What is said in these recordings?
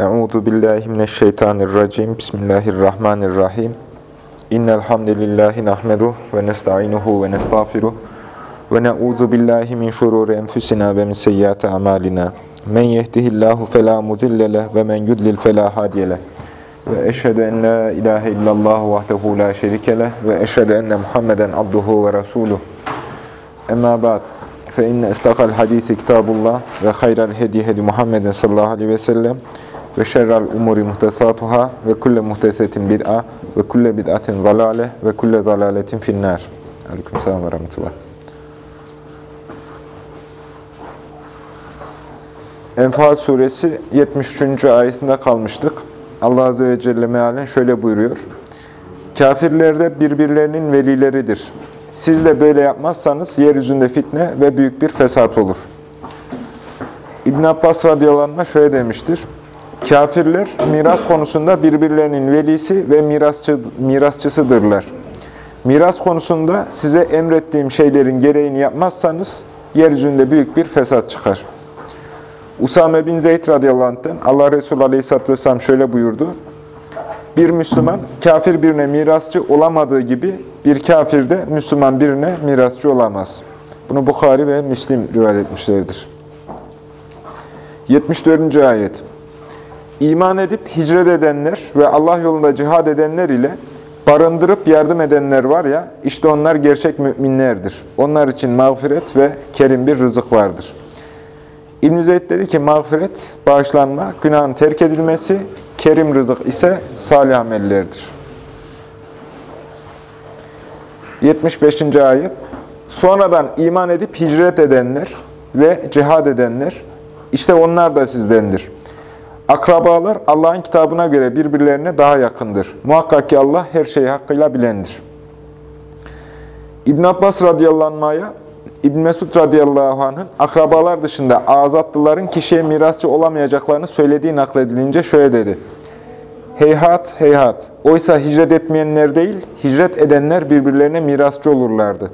Euzu billahi mineşşeytanirracim. Bismillahirrahmanirrahim. İnnel hamdelellahi nahmeduhu ve nestainuhu ve nestağfiruh ve na'uzu billahi min şururi enfusina ve min seyyiati amalina. Men yehdihillahu fela mudille ve men yudlil fela hadiye. Ve eşhedü en la ilahe illallah vahdehu la şerike leh ve eşhedü enne Muhammeden abduhu ve resuluh. Emma ba'd. Fe inne istakal hadisi kitabullah ve hayral hedi hedi Muhammeden sallallahu aleyhi ve sellem ve şerrel umuri muhtesatuhâ ve kulle muhtesetin bid'a ve kulle bid'atin zalale ve kulle zalaletin finnâr. Aleykümselam ve rahmetullah. Enfal suresi 73. ayetinde kalmıştık. Allah Azze ve Celle mealen şöyle buyuruyor. Kafirler de birbirlerinin velileridir. Siz de böyle yapmazsanız yeryüzünde fitne ve büyük bir fesat olur. İbn Abbas radıyallahu anh şöyle demiştir. Kafirler miras konusunda birbirlerinin velisi ve mirasçı, mirasçısıdırlar. Miras konusunda size emrettiğim şeylerin gereğini yapmazsanız yeryüzünde büyük bir fesat çıkar. Usame bin Zeyd radıyallahu anh'ten Allah Resulü aleyhisselatü vesselam şöyle buyurdu. Bir Müslüman kafir birine mirasçı olamadığı gibi bir kafir de Müslüman birine mirasçı olamaz. Bunu Bukhari ve Müslim rivayet etmişlerdir. 74. ayet İman edip hicret edenler ve Allah yolunda cihad edenler ile barındırıp yardım edenler var ya, işte onlar gerçek müminlerdir. Onlar için mağfiret ve kerim bir rızık vardır. İbn-i dedi ki mağfiret, bağışlanma, günahın terk edilmesi, kerim rızık ise salih amellerdir. 75. ayet Sonradan iman edip hicret edenler ve cihad edenler, işte onlar da sizdendir. Akrabalar Allah'ın kitabına göre birbirlerine daha yakındır. Muhakkak ki Allah her şeyi hakkıyla bilendir. İbn Abbas radıyallahu anh'a İbn Mesud radıyallahu anh'ın akrabalar dışında azatlıların kişiye mirasçı olamayacaklarını söylediği nakledilince şöyle dedi. Heyhat, heyhat. Oysa hicret etmeyenler değil, hicret edenler birbirlerine mirasçı olurlardı.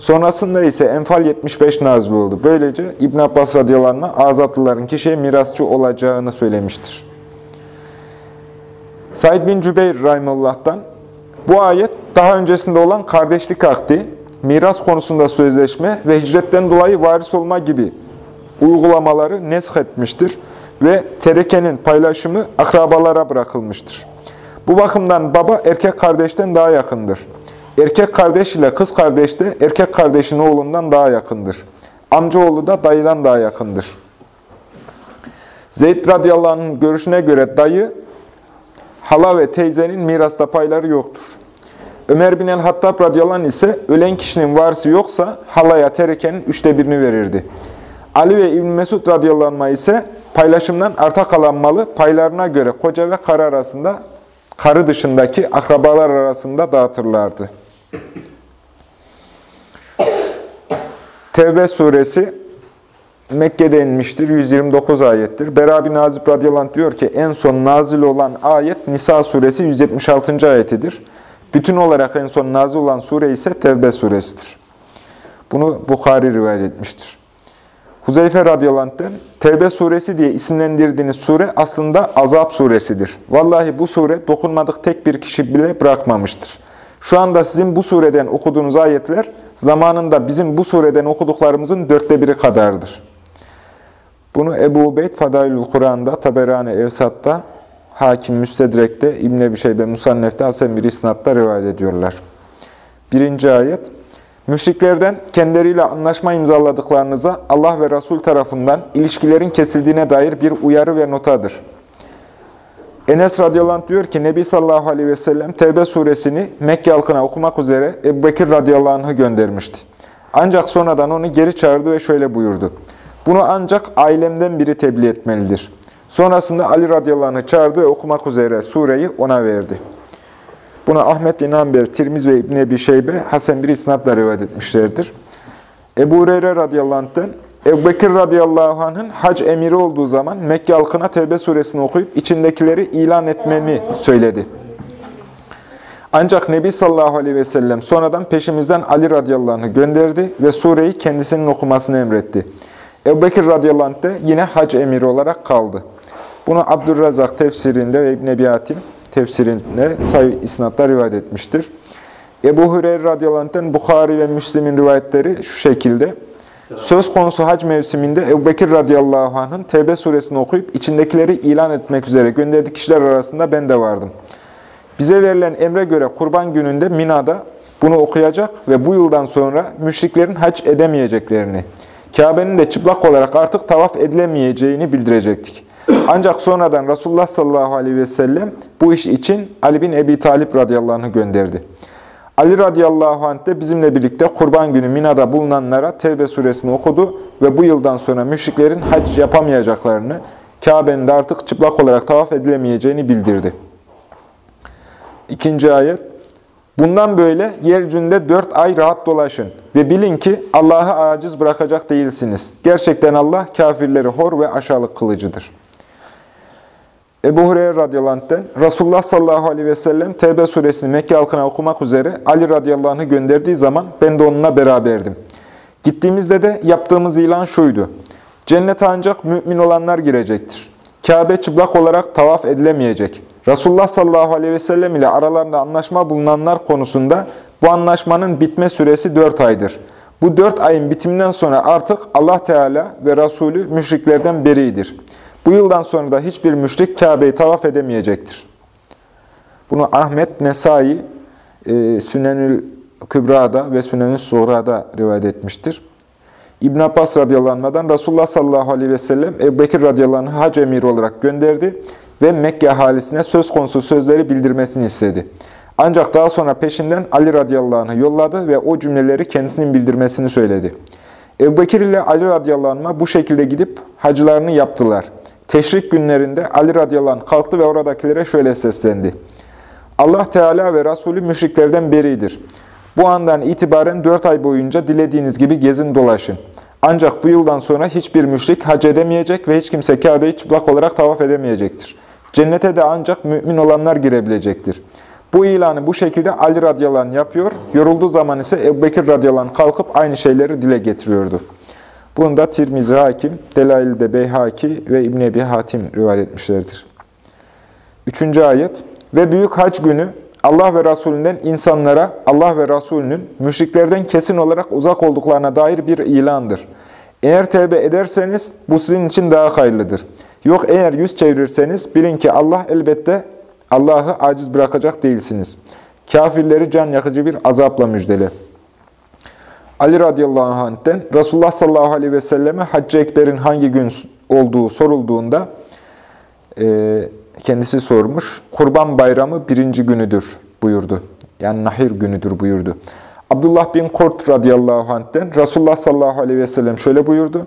Sonrasında ise Enfal 75 nazil oldu. Böylece İbn Abbas radıyallahu anh azatlıların kişiye mirasçı olacağını söylemiştir. Said bin Cübeyr Rahimullah'tan bu ayet daha öncesinde olan kardeşlik akdi, miras konusunda sözleşme ve hicretten dolayı varis olma gibi uygulamaları nesk etmiştir ve terekenin paylaşımı akrabalara bırakılmıştır. Bu bakımdan baba erkek kardeşten daha yakındır. Erkek kardeş ile kız kardeş de erkek kardeşin oğlundan daha yakındır. Amcaoğlu da dayıdan daha yakındır. Zeyd radıyallahu görüşüne göre dayı, hala ve teyzenin mirasta payları yoktur. Ömer bin el-Hattab radıyallahu ise ölen kişinin varisi yoksa halaya terekenin üçte birini verirdi. Ali ve İbn Mesud radıyallahu ise paylaşımdan arta kalan malı paylarına göre koca ve karı arasında, karı dışındaki akrabalar arasında dağıtırlardı. Tevbe suresi Mekke'de inmiştir. 129 ayettir. Bera bin Azib radıyallahu diyor ki en son nazil olan ayet Nisa suresi 176. ayetidir. Bütün olarak en son nazil olan sure ise Tevbe suresidir. Bunu Bukhari rivayet etmiştir. Huzeyfe radıyallahu Tevbe suresi diye isimlendirdiğiniz sure aslında azap suresidir. Vallahi bu sure dokunmadık tek bir kişi bile bırakmamıştır. Şu anda sizin bu sureden okuduğunuz ayetler zamanında bizim bu sureden okuduklarımızın dörtte biri kadardır. Bunu Ebu Ubeyd Fadailül Kur'an'da, Taberani Evsat'ta, Hakim Müstedrek'te, İbn-i Ebi Şeybe Musannef'te, Hasan bir isnat'ta rivayet ediyorlar. Birinci ayet, Müşriklerden kendileriyle anlaşma imzaladıklarınıza Allah ve Resul tarafından ilişkilerin kesildiğine dair bir uyarı ve notadır. Enes radıyallahu anh diyor ki Nebi sallallahu aleyhi ve sellem Tevbe suresini Mekke halkına okumak üzere Ebu Bekir radıyallahu göndermişti. Ancak sonradan onu geri çağırdı ve şöyle buyurdu. Bunu ancak ailemden biri tebliğ etmelidir. Sonrasında Ali radıyallahu çağırdı ve okumak üzere sureyi ona verdi. Buna Ahmet bin Amber, Tirmiz ve İbn Ebi Şeybe Hasan bir isnatla rivayet etmişlerdir. Ebu Hureyre radıyallahu anh'ten Ebu Bekir radıyallahu anh'ın hac emiri olduğu zaman Mekke halkına Tevbe suresini okuyup içindekileri ilan etmemi söyledi. Ancak Nebi sallallahu aleyhi ve sellem sonradan peşimizden Ali radıyallahu anh'ı gönderdi ve sureyi kendisinin okumasını emretti. Ebu Bekir radıyallahu anh de yine hac emiri olarak kaldı. Bunu Abdurrazak tefsirinde ve İbn Ebi Hatim tefsirinde sayı isnatlar rivayet etmiştir. Ebu Hureyre radıyallahu Bukhari ve Müslim'in rivayetleri şu şekilde. Söz konusu hac mevsiminde Ebu Bekir radıyallahu anh'ın Tevbe suresini okuyup içindekileri ilan etmek üzere gönderdiği kişiler arasında ben de vardım. Bize verilen emre göre kurban gününde Mina'da bunu okuyacak ve bu yıldan sonra müşriklerin hac edemeyeceklerini, Kabe'nin de çıplak olarak artık tavaf edilemeyeceğini bildirecektik. Ancak sonradan Resulullah sallallahu aleyhi ve sellem bu iş için Ali bin Ebi Talip radıyallahu anh'ı gönderdi. Ali radıyallahu anh de bizimle birlikte kurban günü Mina'da bulunanlara Tevbe suresini okudu ve bu yıldan sonra müşriklerin hac yapamayacaklarını, Kabe'nin de artık çıplak olarak tavaf edilemeyeceğini bildirdi. İkinci ayet. Bundan böyle yeryüzünde dört ay rahat dolaşın ve bilin ki Allah'ı aciz bırakacak değilsiniz. Gerçekten Allah kafirleri hor ve aşağılık kılıcıdır. Ebu Hureyre radıyallahu anh'ten Resulullah sallallahu aleyhi ve sellem Tevbe suresini Mekke halkına okumak üzere Ali radıyallahu gönderdiği zaman ben de onunla beraberdim. Gittiğimizde de yaptığımız ilan şuydu. Cennete ancak mümin olanlar girecektir. Kabe çıplak olarak tavaf edilemeyecek. Resulullah sallallahu aleyhi ve sellem ile aralarında anlaşma bulunanlar konusunda bu anlaşmanın bitme süresi 4 aydır. Bu 4 ayın bitiminden sonra artık Allah Teala ve Resulü müşriklerden beridir. Bu yıldan sonra da hiçbir müşrik Kabe'yi tavaf edemeyecektir. Bunu Ahmet, Nesai, e, Sünenül Kübra'da ve Sünenül Suğra'da rivayet etmiştir. İbn Abbas radıyallahu Resulullah sallallahu aleyhi ve sellem Ebu Bekir radıyallahu hac emiri olarak gönderdi ve Mekke ahalisine söz konusu sözleri bildirmesini istedi. Ancak daha sonra peşinden Ali radıyallahu yolladı ve o cümleleri kendisinin bildirmesini söyledi. Ebu Bekir ile Ali radıyallahu bu şekilde gidip hacılarını yaptılar. Teşrik günlerinde Ali radıyallahu anh kalktı ve oradakilere şöyle seslendi. Allah Teala ve Resulü müşriklerden beridir. Bu andan itibaren dört ay boyunca dilediğiniz gibi gezin dolaşın. Ancak bu yıldan sonra hiçbir müşrik hac edemeyecek ve hiç kimse Kabe'yi çıplak olarak tavaf edemeyecektir. Cennete de ancak mümin olanlar girebilecektir. Bu ilanı bu şekilde Ali radıyallahu anh yapıyor. Yorulduğu zaman ise Ebu Bekir radıyallahu anh kalkıp aynı şeyleri dile getiriyordu. Bunu da Tirmizi Hakim, Delail'de Beyhaki ve İbn Ebi Hatim rivayet etmişlerdir. Üçüncü ayet. Ve büyük hac günü Allah ve Resulünden insanlara Allah ve Resulünün müşriklerden kesin olarak uzak olduklarına dair bir ilandır. Eğer tevbe ederseniz bu sizin için daha hayırlıdır. Yok eğer yüz çevirirseniz bilin ki Allah elbette Allah'ı aciz bırakacak değilsiniz. Kafirleri can yakıcı bir azapla müjdele. Ali radıyallahu anh'ten Resulullah sallallahu aleyhi ve selleme Haccı Ekber'in hangi gün olduğu sorulduğunda e, kendisi sormuş. Kurban bayramı birinci günüdür buyurdu. Yani nahir günüdür buyurdu. Abdullah bin Kurt radıyallahu anh'ten Resulullah sallallahu aleyhi ve sellem şöyle buyurdu.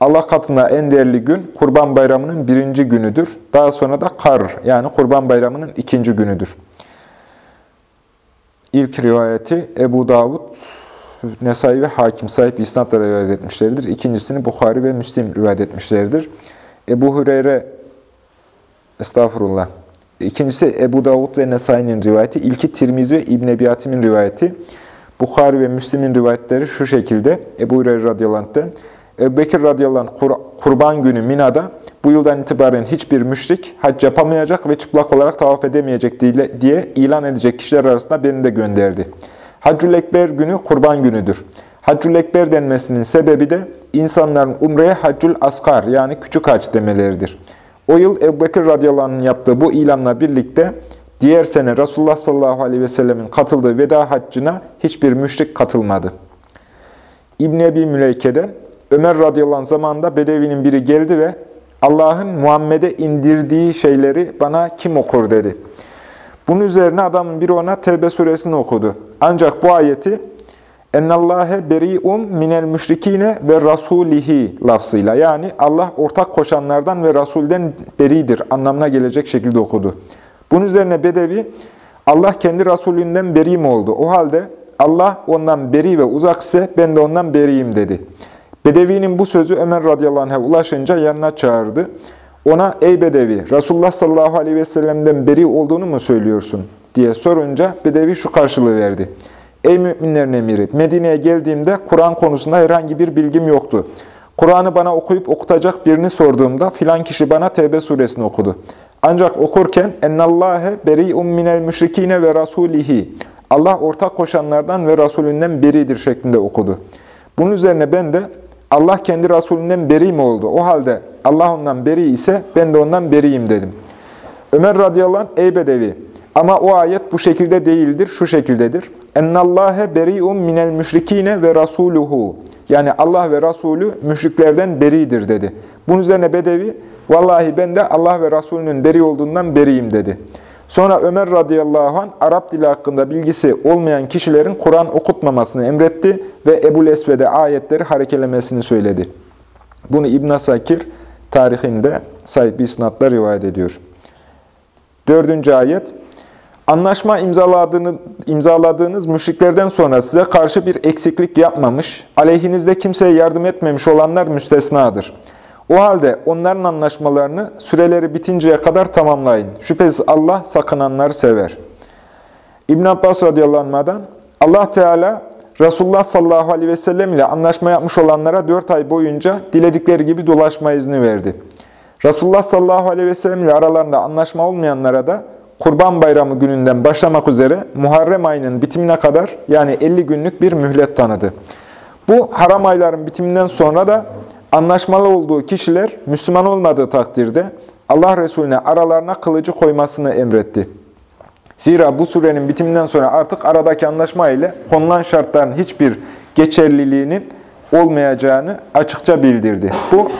Allah katında en değerli gün Kurban Bayramı'nın birinci günüdür. Daha sonra da kar yani Kurban Bayramı'nın ikinci günüdür. İlk rivayeti Ebu Davud, Nesai ve Hakim sahip isnatla rivayet etmişlerdir. İkincisini Bukhari ve Müslim rivayet etmişlerdir. Ebu Hureyre, estağfurullah. İkincisi Ebu Davud ve Nesai'nin rivayeti. İlki Tirmizi ve İbn Ebi Hatim'in rivayeti. Bukhari ve Müslim'in rivayetleri şu şekilde. Ebu Hureyre radıyallahu anh'ten. Ebu Bekir radıyallahu anh kur kurban günü Mina'da bu yıldan itibaren hiçbir müşrik hac yapamayacak ve çıplak olarak tavaf edemeyecek diye ilan edecek kişiler arasında beni de gönderdi. Haccül Ekber günü kurban günüdür. Haccül Ekber denmesinin sebebi de insanların umreye Haccül Asgar yani küçük hac demeleridir. O yıl Ebu Bekir radıyallahu yaptığı bu ilanla birlikte diğer sene Resulullah sallallahu aleyhi ve sellemin katıldığı veda haccına hiçbir müşrik katılmadı. İbn Ebi Müleyke'den Ömer radıyallahu anh zamanında Bedevi'nin biri geldi ve Allah'ın Muhammed'e indirdiği şeyleri bana kim okur dedi. Bunun üzerine adamın biri ona Tevbe suresini okudu. Ancak bu ayeti ennallâhe beri'um minel müşrikine ve rasulihi lafzıyla yani Allah ortak koşanlardan ve Rasulden beridir anlamına gelecek şekilde okudu. Bunun üzerine Bedevi Allah kendi Rasulünden beri mi oldu? O halde Allah ondan beri ve uzak ise ben de ondan beriyim dedi. Bedevi'nin bu sözü Ömer radıyallahu anh'a ulaşınca yanına çağırdı. Ona ey Bedevi Resulullah sallallahu aleyhi ve sellem'den beri olduğunu mu söylüyorsun diye sorunca Bedevi şu karşılığı verdi. Ey müminlerin emiri Medine'ye geldiğimde Kur'an konusunda herhangi bir bilgim yoktu. Kur'an'ı bana okuyup okutacak birini sorduğumda filan kişi bana Tevbe suresini okudu. Ancak okurken ennallâhe beri'un minel müşrikine ve rasulihi. Allah ortak koşanlardan ve Resulünden beridir şeklinde okudu. Bunun üzerine ben de Allah kendi Resulünden beri mi oldu? O halde Allah ondan beri ise ben de ondan beriyim dedim. Ömer radıyallahu anh, ey bedevi ama o ayet bu şekilde değildir, şu şekildedir. Ennallâhe beri'un minel müşrikine ve rasuluhu. Yani Allah ve Resulü müşriklerden beridir dedi. Bunun üzerine bedevi, vallahi ben de Allah ve Resulünün beri olduğundan beriyim dedi. Sonra Ömer radıyallahu anh Arap dili hakkında bilgisi olmayan kişilerin Kur'an okutmamasını emretti ve Ebu Esved'e ayetleri harekelemesini söyledi. Bunu İbn Sakir tarihinde sahip isnatla rivayet ediyor. Dördüncü ayet. Anlaşma imzaladığınız, imzaladığınız müşriklerden sonra size karşı bir eksiklik yapmamış, aleyhinizde kimseye yardım etmemiş olanlar müstesnadır. O halde onların anlaşmalarını süreleri bitinceye kadar tamamlayın. Şüphesiz Allah sakınanları sever. İbn Abbas radıyallahu anh'dan Allah Teala Resulullah sallallahu aleyhi ve sellem ile anlaşma yapmış olanlara dört ay boyunca diledikleri gibi dolaşma izni verdi. Resulullah sallallahu aleyhi ve sellem ile aralarında anlaşma olmayanlara da Kurban Bayramı gününden başlamak üzere Muharrem ayının bitimine kadar yani 50 günlük bir mühlet tanıdı. Bu haram ayların bitiminden sonra da anlaşmalı olduğu kişiler Müslüman olmadığı takdirde Allah Resulüne aralarına kılıcı koymasını emretti. Zira bu surenin bitiminden sonra artık aradaki anlaşma ile konulan şartların hiçbir geçerliliğinin olmayacağını açıkça bildirdi. Bu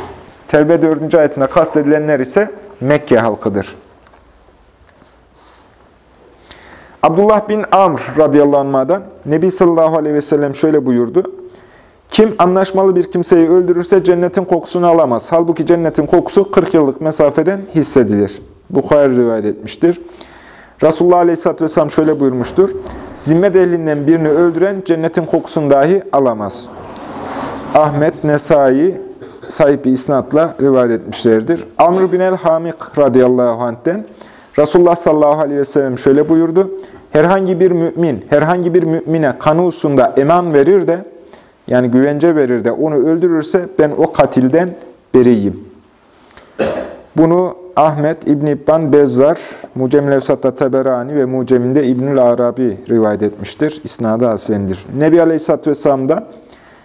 Tevbe 4. ayetinde kastedilenler ise Mekke halkıdır. Abdullah bin Amr radıyallahu anh'dan Nebi sallallahu aleyhi ve sellem şöyle buyurdu. Kim anlaşmalı bir kimseyi öldürürse cennetin kokusunu alamaz. Halbuki cennetin kokusu 40 yıllık mesafeden hissedilir. Bukhari rivayet etmiştir. Resulullah Aleyhisselatü Vesselam şöyle buyurmuştur. Zimmet ehlinden birini öldüren cennetin kokusunu dahi alamaz. Ahmet, Nesai sahip bir isnatla rivayet etmişlerdir. Amr bin el-Hamik radıyallahu anh'ten Resulullah sallallahu aleyhi ve sellem şöyle buyurdu. Herhangi bir mümin, herhangi bir mümine kanı hususunda eman verir de, yani güvence verir de onu öldürürse ben o katilden beriyim. Bunu Ahmet, İbn İbban, Bezzar, Mucem Levsat'ta Teberani ve Mucem'inde İbnül Arabi rivayet etmiştir. İsnadı hasendir. Nebi Aleyhisselatü Vesselam'da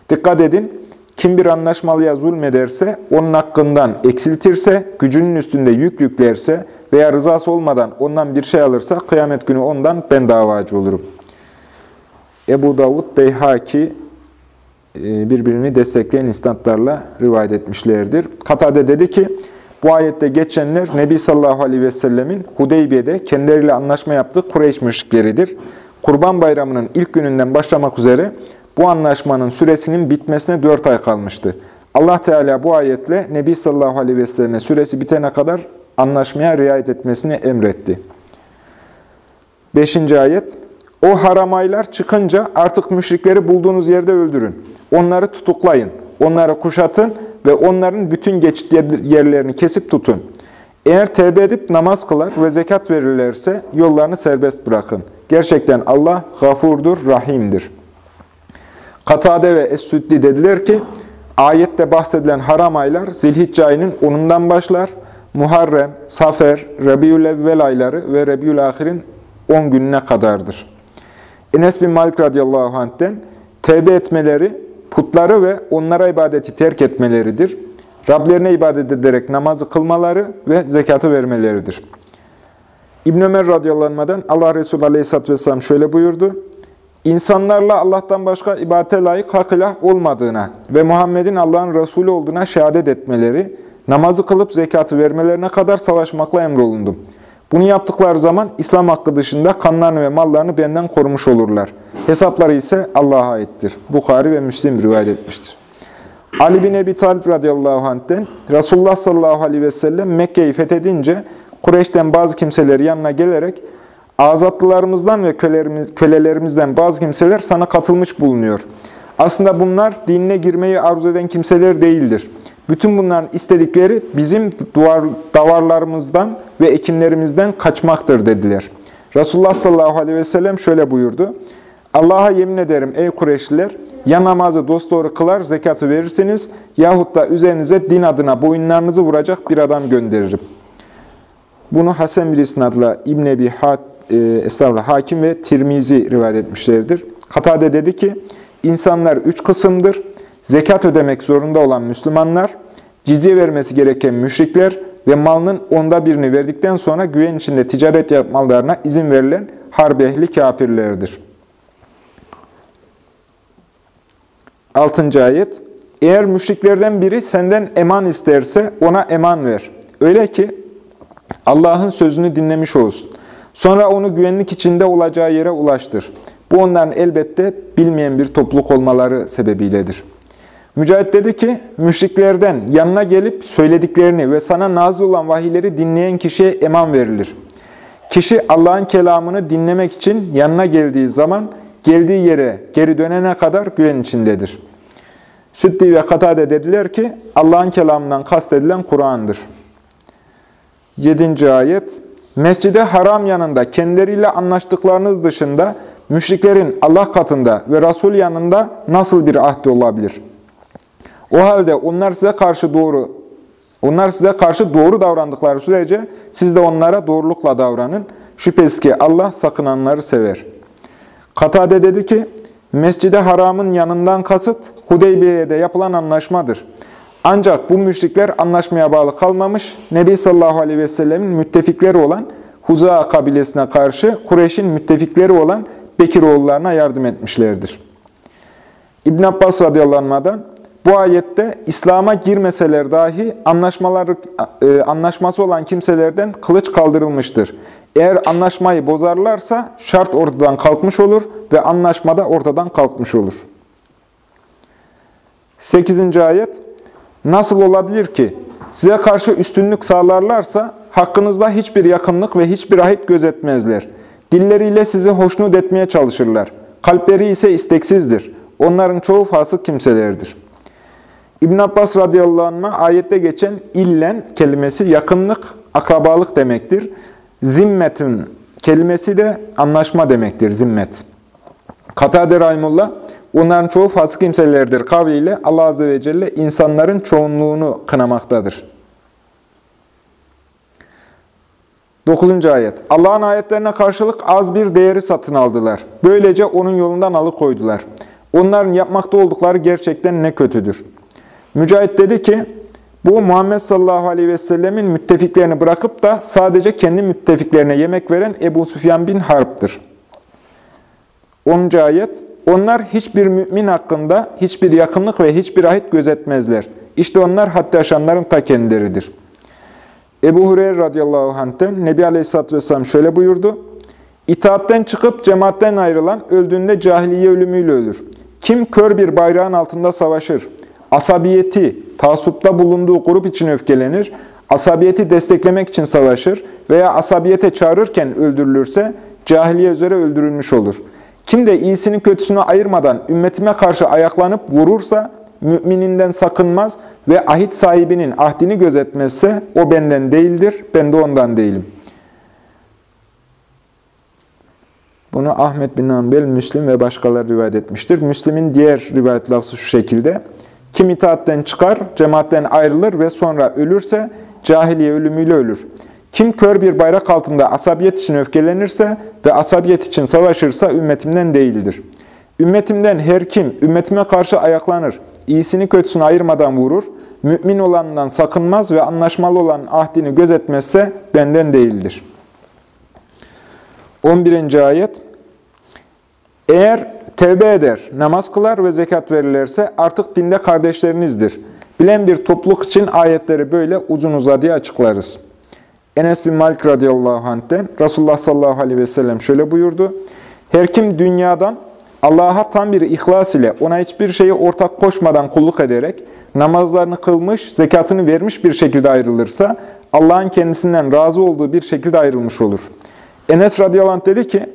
dikkat edin, kim bir anlaşmalıya zulmederse, onun hakkından eksiltirse, gücünün üstünde yük yüklerse veya rızası olmadan ondan bir şey alırsa, kıyamet günü ondan ben davacı olurum. Ebu Davud, Beyhaki e, birbirini destekleyen istatlarla rivayet etmişlerdir. Katade dedi ki, bu ayette geçenler Nebi sallallahu aleyhi ve sellemin Hudeybiye'de kendileriyle anlaşma yaptığı Kureyş müşrikleridir. Kurban bayramının ilk gününden başlamak üzere bu anlaşmanın süresinin bitmesine dört ay kalmıştı. Allah Teala bu ayetle Nebi sallallahu aleyhi ve selleme süresi bitene kadar anlaşmaya riayet etmesini emretti. Beşinci ayet. O haramaylar çıkınca artık müşrikleri bulduğunuz yerde öldürün. Onları tutuklayın, onları kuşatın ve onların bütün geçit yerlerini kesip tutun. Eğer tevbe edip namaz kılar ve zekat verirlerse yollarını serbest bırakın. Gerçekten Allah gafurdur, rahimdir. Katade ve Es-Süddi dediler ki, ayette bahsedilen haram aylar Zilhicce ayının 10'undan başlar. Muharrem, Safer, Rabiül ayları ve Rabiül Ahir'in 10 gününe kadardır. Enes bin Malik radıyallahu anh'ten tevbe etmeleri, putları ve onlara ibadeti terk etmeleridir. Rablerine ibadet ederek namazı kılmaları ve zekatı vermeleridir. İbn Ömer radıyallahu Allah Resulü aleyhisselatü vesselam şöyle buyurdu. İnsanlarla Allah'tan başka ibadete layık hak ilah olmadığına ve Muhammed'in Allah'ın Resulü olduğuna şehadet etmeleri, namazı kılıp zekatı vermelerine kadar savaşmakla emrolundum. Bunu yaptıkları zaman İslam hakkı dışında kanlarını ve mallarını benden korumuş olurlar. Hesapları ise Allah'a aittir. Bukhari ve Müslim rivayet etmiştir. Ali bin Ebi Talib radıyallahu anh'ten Resulullah sallallahu aleyhi ve sellem Mekke'yi fethedince Kureyş'ten bazı kimseleri yanına gelerek azatlılarımızdan ve kölelerimizden bazı kimseler sana katılmış bulunuyor. Aslında bunlar dinine girmeyi arzu eden kimseler değildir. Bütün bunların istedikleri bizim duvar, davarlarımızdan ve ekinlerimizden kaçmaktır dediler. Resulullah sallallahu aleyhi ve sellem şöyle buyurdu. Allah'a yemin ederim ey Kureyşliler, ya namazı dosdoğru kılar, zekatı verirsiniz yahut da üzerinize din adına boyunlarınızı vuracak bir adam gönderirim. Bunu Hasan bir isnadla İbn Ebi Hat, e, Hakim ve Tirmizi rivayet etmişlerdir. Katade dedi ki, insanlar üç kısımdır. Zekat ödemek zorunda olan Müslümanlar, cizye vermesi gereken müşrikler ve malının onda birini verdikten sonra güven içinde ticaret yapmalarına izin verilen harbi ehli kafirlerdir. 6. ayet Eğer müşriklerden biri senden eman isterse ona eman ver. Öyle ki Allah'ın sözünü dinlemiş olsun. Sonra onu güvenlik içinde olacağı yere ulaştır. Bu onların elbette bilmeyen bir topluluk olmaları sebebiyledir. Mücahit dedi ki, müşriklerden yanına gelip söylediklerini ve sana nazil olan vahiyleri dinleyen kişiye eman verilir. Kişi Allah'ın kelamını dinlemek için yanına geldiği zaman geldiği yere geri dönene kadar güven içindedir. Süddi ve Katade dediler ki Allah'ın kelamından kastedilen Kur'an'dır. 7. ayet Mescide haram yanında kendileriyle anlaştıklarınız dışında müşriklerin Allah katında ve Resul yanında nasıl bir ahdi olabilir? O halde onlar size karşı doğru onlar size karşı doğru davrandıkları sürece siz de onlara doğrulukla davranın. Şüphesiz ki Allah sakınanları sever. Katade dedi ki, Mescide haramın yanından kasıt Hudeybiye'de yapılan anlaşmadır. Ancak bu müşrikler anlaşmaya bağlı kalmamış, Nebi sallallahu aleyhi ve sellemin müttefikleri olan Huza kabilesine karşı Kureyş'in müttefikleri olan Bekiroğullarına yardım etmişlerdir. İbn Abbas radıyallahu anh'dan bu ayette İslam'a girmeseler dahi anlaşmaları, e, anlaşması olan kimselerden kılıç kaldırılmıştır. Eğer anlaşmayı bozarlarsa şart ortadan kalkmış olur ve anlaşma da ortadan kalkmış olur. 8. ayet Nasıl olabilir ki size karşı üstünlük sağlarlarsa hakkınızda hiçbir yakınlık ve hiçbir ahit gözetmezler. Dilleriyle sizi hoşnut etmeye çalışırlar. Kalpleri ise isteksizdir. Onların çoğu fasık kimselerdir. İbn Abbas radıyallahu anh'a ayette geçen illen kelimesi yakınlık, akrabalık demektir. Zimmetin kelimesi de anlaşma demektir, zimmet. Katade Rahimullah, onların çoğu fasık kimselerdir kavliyle Allah Azze ve Celle insanların çoğunluğunu kınamaktadır. 9. ayet. Allah'ın ayetlerine karşılık az bir değeri satın aldılar. Böylece onun yolundan alıkoydular. Onların yapmakta oldukları gerçekten ne kötüdür. Mücahit dedi ki, bu Muhammed sallallahu aleyhi ve sellemin müttefiklerini bırakıp da sadece kendi müttefiklerine yemek veren Ebu Süfyan bin Harp'tır. 10. ayet, onlar hiçbir mümin hakkında hiçbir yakınlık ve hiçbir ahit gözetmezler. İşte onlar haddi aşanların ta kendileridir. Ebu Hureyre radıyallahu anh'ten Nebi Aleyhisselatü Vesselam şöyle buyurdu. İtaatten çıkıp cemaatten ayrılan öldüğünde cahiliye ölümüyle ölür. Kim kör bir bayrağın altında savaşır, asabiyeti, tasupta bulunduğu grup için öfkelenir, asabiyeti desteklemek için savaşır veya asabiyete çağırırken öldürülürse cahiliye üzere öldürülmüş olur. Kim de iyisini kötüsünü ayırmadan ümmetime karşı ayaklanıp vurursa mümininden sakınmaz ve ahit sahibinin ahdini gözetmezse o benden değildir, ben de ondan değilim. Bunu Ahmet bin Hanbel, Müslim ve başkaları rivayet etmiştir. Müslim'in diğer rivayet lafzı şu şekilde. Kim itaatten çıkar, cemaatten ayrılır ve sonra ölürse cahiliye ölümüyle ölür. Kim kör bir bayrak altında asabiyet için öfkelenirse ve asabiyet için savaşırsa ümmetimden değildir. Ümmetimden her kim ümmetime karşı ayaklanır, iyisini kötüsünü ayırmadan vurur, mümin olanından sakınmaz ve anlaşmalı olan ahdini gözetmezse benden değildir. 11. ayet Eğer tevbe eder, namaz kılar ve zekat verirlerse artık dinde kardeşlerinizdir. Bilen bir topluluk için ayetleri böyle uzun uzadıya açıklarız. Enes bin Malik radıyallahu anh'ten Resulullah sallallahu aleyhi ve sellem şöyle buyurdu. Her kim dünyadan Allah'a tam bir ihlas ile ona hiçbir şeyi ortak koşmadan kulluk ederek namazlarını kılmış, zekatını vermiş bir şekilde ayrılırsa Allah'ın kendisinden razı olduğu bir şekilde ayrılmış olur. Enes radıyallahu anh dedi ki,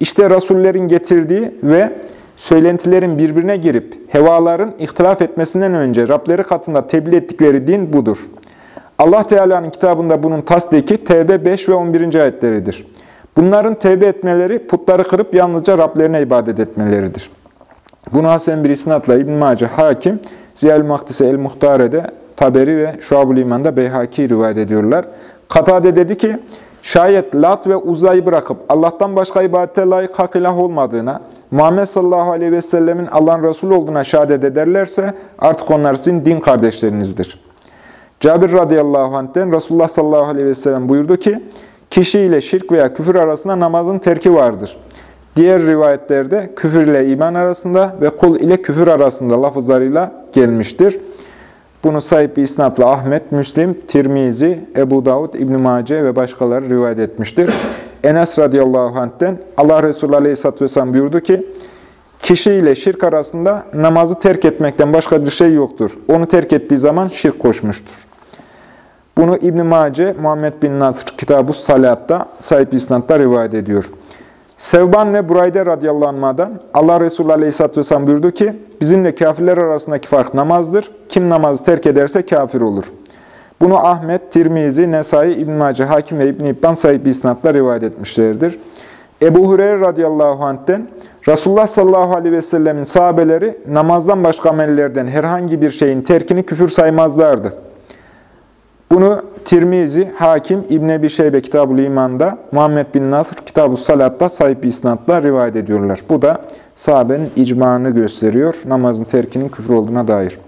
işte Rasullerin getirdiği ve söylentilerin birbirine girip hevaların ihtilaf etmesinden önce Rableri katında tebliğ ettikleri din budur. Allah Teala'nın kitabında bunun tasdiki Tevbe 5 ve 11. ayetleridir. Bunların tevbe etmeleri putları kırıp yalnızca Rablerine ibadet etmeleridir. Bunu Hasan bir isnatla İbn Mace Hakim, Ziyal Mahdisi El Muhtare'de Taberi ve Şuab-ül İman'da Beyhaki rivayet ediyorlar. Katade dedi ki, şayet Lat ve Uzay'ı bırakıp Allah'tan başka ibadete layık hak ilah olmadığına, Muhammed sallallahu aleyhi ve sellemin Allah'ın Resulü olduğuna şehadet ederlerse artık onlar sizin din kardeşlerinizdir. Cabir radıyallahu anh'ten Resulullah sallallahu aleyhi ve sellem buyurdu ki, kişi ile şirk veya küfür arasında namazın terki vardır. Diğer rivayetlerde küfür ile iman arasında ve kul ile küfür arasında lafızlarıyla gelmiştir. Bunu sahip isnatla Ahmet, Müslim, Tirmizi, Ebu Davud, İbn-i Mace ve başkaları rivayet etmiştir. Enes radıyallahu anh'ten Allah Resulü aleyhisselatü vesselam buyurdu ki, Kişi ile şirk arasında namazı terk etmekten başka bir şey yoktur. Onu terk ettiği zaman şirk koşmuştur. Bunu İbn-i Mace, Muhammed bin Nasr kitabı Salat'ta sahip isnatla rivayet ediyor. Sevban ve Burayde radıyallahu anh'dan Allah Resulü aleyhisselatü vesselam buyurdu ki, bizimle kafirler arasındaki fark namazdır. Kim namazı terk ederse kafir olur. Bunu Ahmet, Tirmizi, Nesai, İbn Mace, Hakim ve İbn İbban sahip isnatla rivayet etmişlerdir. Ebu Hureyre radıyallahu anh'ten Resulullah sallallahu aleyhi ve sellemin sahabeleri namazdan başka amellerden herhangi bir şeyin terkini küfür saymazlardı. Bunu Tirmizi, Hakim, İbn Ebi Şeybe Kitab-ı İman'da, Muhammed bin Nasr Kitab-ı Salat'ta sahip bir isnatla rivayet ediyorlar. Bu da sahabenin icmanı gösteriyor, namazın terkinin küfür olduğuna dair.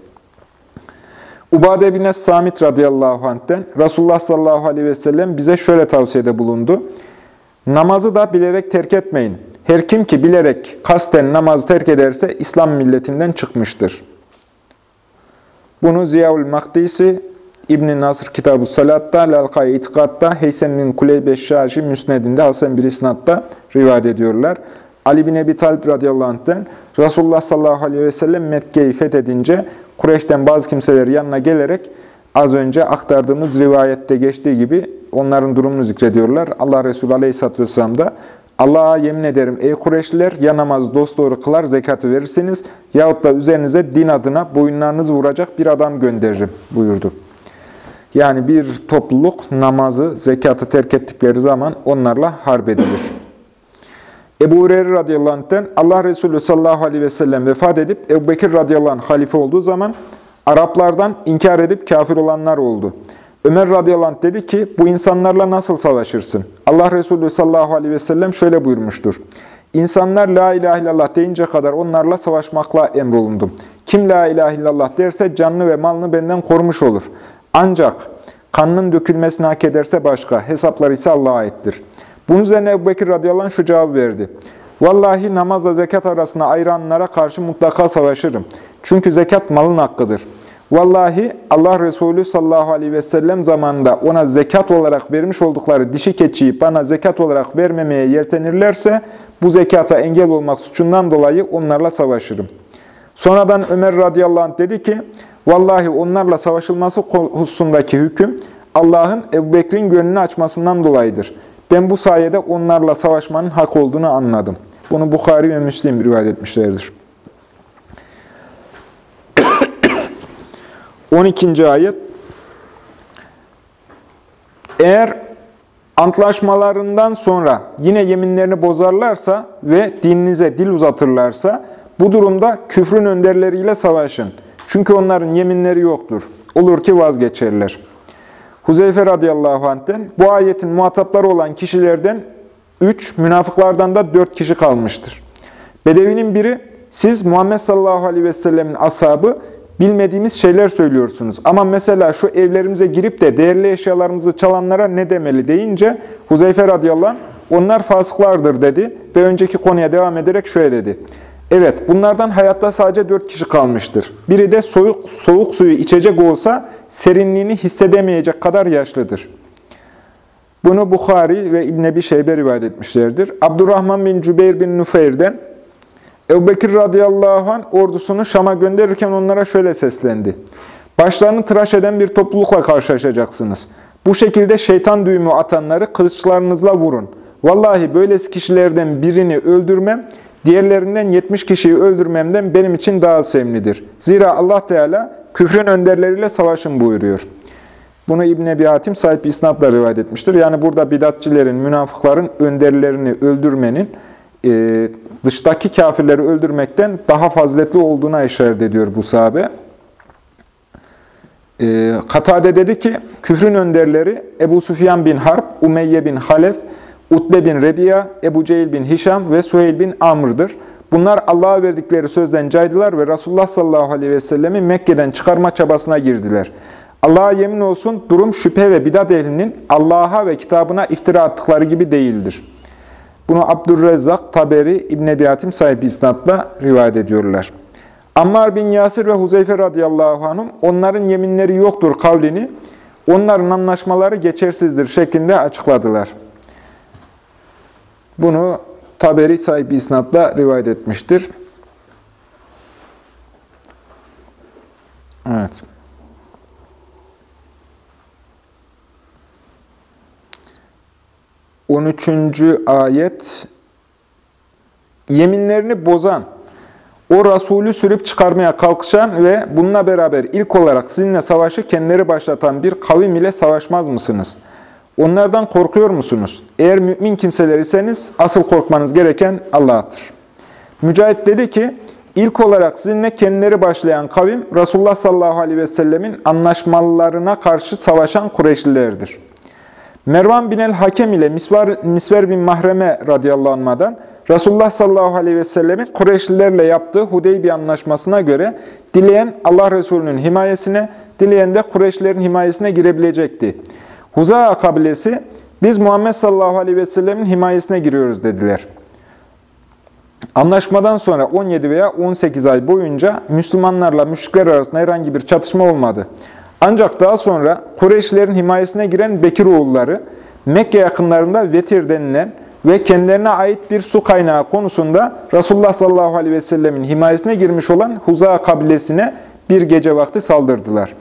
Ubade bin Es-Samit radıyallahu anh'ten Resulullah sallallahu aleyhi ve sellem bize şöyle tavsiyede bulundu. Namazı da bilerek terk etmeyin. Her kim ki bilerek kasten namazı terk ederse İslam milletinden çıkmıştır. Bunu Ziyaul Makdisi, İbn-i Nasr Kitab-ı Salat'ta, Lalkay İtikad'da, Heysem bin Kuleybeşşaşi Müsned'inde, Hasan bir isnat'ta rivayet ediyorlar. Ali bin Ebi Talib radıyallahu anh'ten Resulullah sallallahu aleyhi ve sellem Mekke'yi fethedince Kureyş'ten bazı kimseler yanına gelerek az önce aktardığımız rivayette geçtiği gibi onların durumunu zikrediyorlar. Allah Resulü aleyhisselatü vesselam da Allah'a yemin ederim ey Kureyşliler ya namazı dosdoğru kılar zekatı verirsiniz yahut da üzerinize din adına boyunlarınızı vuracak bir adam gönderirim buyurdu. Yani bir topluluk namazı, zekatı terk ettikleri zaman onlarla harp edilir. Ebu Hureyre radıyallahu anh'ten Allah Resulü sallallahu aleyhi ve sellem vefat edip Ebu Bekir radıyallahu anh halife olduğu zaman Araplardan inkar edip kafir olanlar oldu. Ömer radıyallahu anh dedi ki bu insanlarla nasıl savaşırsın? Allah Resulü sallallahu aleyhi ve sellem şöyle buyurmuştur. İnsanlar la ilahe illallah deyince kadar onlarla savaşmakla emrolundum. Kim la ilahe illallah derse canını ve malını benden korumuş olur. Ancak kanının dökülmesini hak ederse başka, hesapları ise Allah'a aittir. Bunun üzerine Ebu Bekir radıyallahu anh şu cevabı verdi. Vallahi namazla zekat arasında ayıranlara karşı mutlaka savaşırım. Çünkü zekat malın hakkıdır. Vallahi Allah Resulü sallallahu aleyhi ve sellem zamanında ona zekat olarak vermiş oldukları dişi keçiyi bana zekat olarak vermemeye yeltenirlerse bu zekata engel olmak suçundan dolayı onlarla savaşırım. Sonradan Ömer radıyallahu anh dedi ki, Vallahi onlarla savaşılması hususundaki hüküm Allah'ın Ebu Bekir'in gönlünü açmasından dolayıdır. Ben bu sayede onlarla savaşmanın hak olduğunu anladım. Bunu Bukhari ve Müslim rivayet etmişlerdir. 12. ayet Eğer antlaşmalarından sonra yine yeminlerini bozarlarsa ve dininize dil uzatırlarsa bu durumda küfrün önderleriyle savaşın. Çünkü onların yeminleri yoktur. Olur ki vazgeçerler. Huzeyfe radıyallahu anh'ten bu ayetin muhatapları olan kişilerden üç, münafıklardan da dört kişi kalmıştır. Bedevinin biri, siz Muhammed sallallahu aleyhi ve sellemin ashabı bilmediğimiz şeyler söylüyorsunuz. Ama mesela şu evlerimize girip de değerli eşyalarımızı çalanlara ne demeli deyince Huzeyfe radıyallahu anh, onlar fasıklardır dedi ve önceki konuya devam ederek şöyle dedi. Evet, bunlardan hayatta sadece dört kişi kalmıştır. Biri de soğuk, soğuk suyu içecek olsa serinliğini hissedemeyecek kadar yaşlıdır. Bunu Bukhari ve İbn Ebi Şeybe rivayet etmişlerdir. Abdurrahman bin Cübeyr bin Nufeyr'den Ebu Bekir radıyallahu anh ordusunu Şam'a gönderirken onlara şöyle seslendi. Başlarını tıraş eden bir toplulukla karşılaşacaksınız. Bu şekilde şeytan düğümü atanları kılıçlarınızla vurun. Vallahi böylesi kişilerden birini öldürmem, diğerlerinden 70 kişiyi öldürmemden benim için daha sevimlidir. Zira Allah Teala küfrün önderleriyle savaşın buyuruyor. Bunu İbn Ebi Hatim sahip isnatla rivayet etmiştir. Yani burada bidatçilerin, münafıkların önderlerini öldürmenin e, dıştaki kafirleri öldürmekten daha faziletli olduğuna işaret ediyor bu sahabe. E, Katade dedi ki, küfrün önderleri Ebu Süfyan bin Harp, Umeyye bin Halef, Utbe bin Rebiya, Ebu Cehil bin Hişam ve Suheyl bin Amr'dır. Bunlar Allah'a verdikleri sözden caydılar ve Resulullah sallallahu aleyhi ve sellemi Mekke'den çıkarma çabasına girdiler. Allah'a yemin olsun durum şüphe ve bidat ehlinin Allah'a ve kitabına iftira attıkları gibi değildir. Bunu Abdurrezzak, Taberi, İbn Ebi Hatim sahibi isnatla rivayet ediyorlar. Ammar bin Yasir ve Huzeyfe radıyallahu anhum onların yeminleri yoktur kavlini, onların anlaşmaları geçersizdir şeklinde açıkladılar. Bunu Taberi sahibi isnatla rivayet etmiştir. Evet. On üçüncü ayet Yeminlerini bozan, o Resulü sürüp çıkarmaya kalkışan ve bununla beraber ilk olarak sizinle savaşı kendileri başlatan bir kavim ile savaşmaz mısınız? Onlardan korkuyor musunuz? Eğer mümin kimseler iseniz asıl korkmanız gereken Allah'tır. Mücahit dedi ki, ilk olarak sizinle kendileri başlayan kavim Resulullah sallallahu aleyhi ve sellemin anlaşmalarına karşı savaşan Kureyşlilerdir. Mervan bin el-Hakem ile Misvar, Misver bin Mahreme radıyallahu anh'dan Resulullah sallallahu aleyhi ve sellemin Kureyşlilerle yaptığı Hudeybiye anlaşmasına göre dileyen Allah Resulü'nün himayesine, dileyen de Kureyşlilerin himayesine girebilecekti. Huza'a kabilesi, biz Muhammed sallallahu aleyhi ve sellemin himayesine giriyoruz dediler. Anlaşmadan sonra 17 veya 18 ay boyunca Müslümanlarla müşrikler arasında herhangi bir çatışma olmadı. Ancak daha sonra Kureyşlilerin himayesine giren Bekir oğulları, Mekke yakınlarında Vetir denilen ve kendilerine ait bir su kaynağı konusunda Resulullah sallallahu aleyhi ve sellemin himayesine girmiş olan Huza kabilesine bir gece vakti saldırdılar.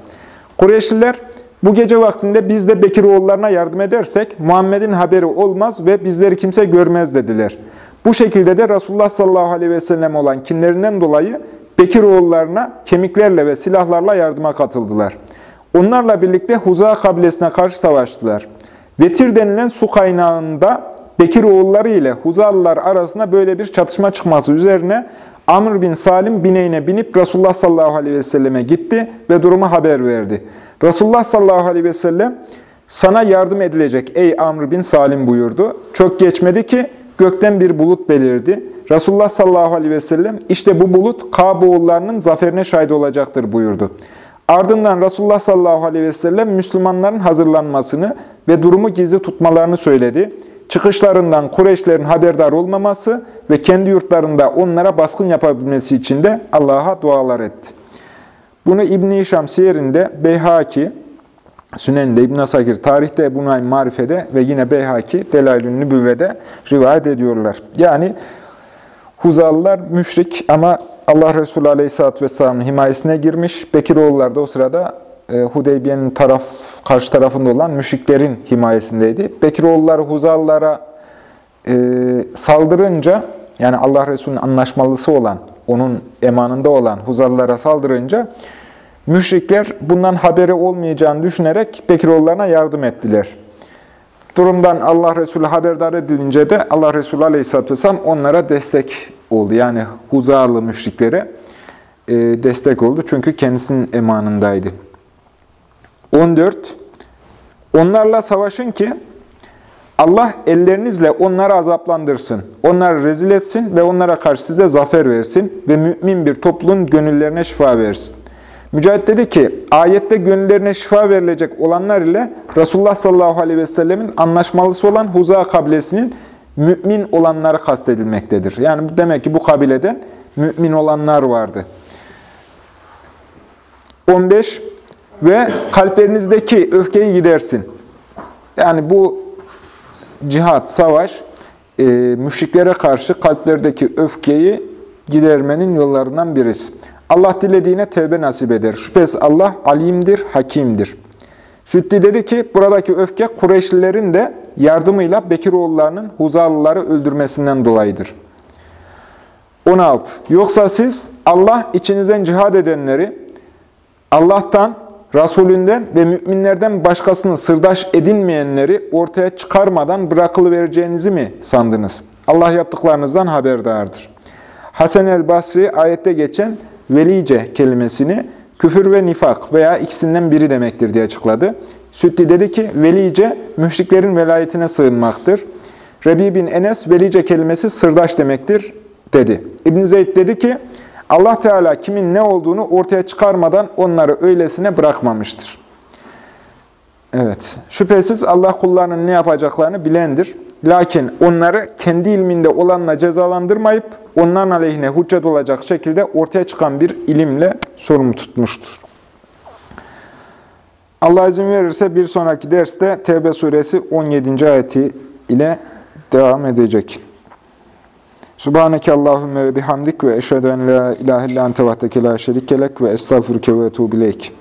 Kureyşliler, bu gece vaktinde biz de Bekir oğullarına yardım edersek Muhammed'in haberi olmaz ve bizleri kimse görmez dediler. Bu şekilde de Resulullah sallallahu aleyhi ve sellem olan kinlerinden dolayı Bekir oğullarına kemiklerle ve silahlarla yardıma katıldılar. Onlarla birlikte Huza kabilesine karşı savaştılar. Vetir denilen su kaynağında Bekir oğulları ile Huzalılar arasında böyle bir çatışma çıkması üzerine Amr bin Salim bineğine binip Resulullah sallallahu aleyhi ve selleme gitti ve durumu haber verdi. Resulullah sallallahu aleyhi ve sellem sana yardım edilecek ey Amr bin Salim buyurdu. Çok geçmedi ki gökten bir bulut belirdi. Resulullah sallallahu aleyhi ve sellem işte bu bulut Kâb oğullarının zaferine şahit olacaktır buyurdu. Ardından Resulullah sallallahu aleyhi ve sellem Müslümanların hazırlanmasını ve durumu gizli tutmalarını söyledi. Çıkışlarından Kureyşlerin haberdar olmaması ve kendi yurtlarında onlara baskın yapabilmesi için de Allah'a dualar etti. Bunu İbn-i İşam siyerinde Beyhaki, Sünen'de, İbn Asakir, tarihte Ebu Naim Marife'de ve yine Beyhaki, Delailün Nübüvve'de rivayet ediyorlar. Yani Huzalılar müşrik ama Allah Resulü Aleyhisselatü Vesselam'ın himayesine girmiş. Bekiroğullar da o sırada e, Hudeybiye'nin taraf, karşı tarafında olan müşriklerin himayesindeydi. Bekiroğulları Huzalılara e, saldırınca, yani Allah Resulü'nün anlaşmalısı olan, onun emanında olan Huzalılara saldırınca, müşrikler bundan haberi olmayacağını düşünerek Bekiroğullarına yardım ettiler. Durumdan Allah Resulü haberdar edilince de Allah Resulü Aleyhisselatü Vesselam onlara destek oldu. Yani Huzalı müşriklere e, destek oldu. Çünkü kendisinin emanındaydı. 14. Onlarla savaşın ki Allah ellerinizle onları azaplandırsın, onları rezil etsin ve onlara karşı size zafer versin ve mümin bir topluluğun gönüllerine şifa versin. Mücahit dedi ki, ayette gönüllerine şifa verilecek olanlar ile Resulullah sallallahu aleyhi ve sellemin anlaşmalısı olan Huza kabilesinin mümin olanları kastedilmektedir. Yani demek ki bu kabileden mümin olanlar vardı. 15. Ve kalplerinizdeki öfkeyi gidersin. Yani bu cihat, savaş, e, müşriklere karşı kalplerdeki öfkeyi gidermenin yollarından birisi. Allah dilediğine tevbe nasip eder. Şüphesiz Allah alimdir, hakimdir. Sütti dedi ki buradaki öfke Kureyşlilerin de yardımıyla Bekiroğullarının Huzalıları öldürmesinden dolayıdır. 16. Yoksa siz Allah içinizden cihad edenleri Allah'tan, Resulünden ve müminlerden başkasını sırdaş edinmeyenleri ortaya çıkarmadan bırakılıvereceğinizi mi sandınız? Allah yaptıklarınızdan haberdardır. Hasan el Basri ayette geçen velice kelimesini küfür ve nifak veya ikisinden biri demektir diye açıkladı. Sütti dedi ki velice müşriklerin velayetine sığınmaktır. Rebi bin Enes velice kelimesi sırdaş demektir dedi. İbn Zeyd dedi ki Allah Teala kimin ne olduğunu ortaya çıkarmadan onları öylesine bırakmamıştır. Evet. Şüphesiz Allah kullarının ne yapacaklarını bilendir. Lakin onları kendi ilminde olanla cezalandırmayıp onların aleyhine hüccet olacak şekilde ortaya çıkan bir ilimle sorumlu tutmuştur. Allah izin verirse bir sonraki derste Tevbe suresi 17. ayeti ile devam edecek. Subhaneke Allahümme ve bihamdik ve eşhedü en la ilahe illa ente ve estağfurke ve etubileyk.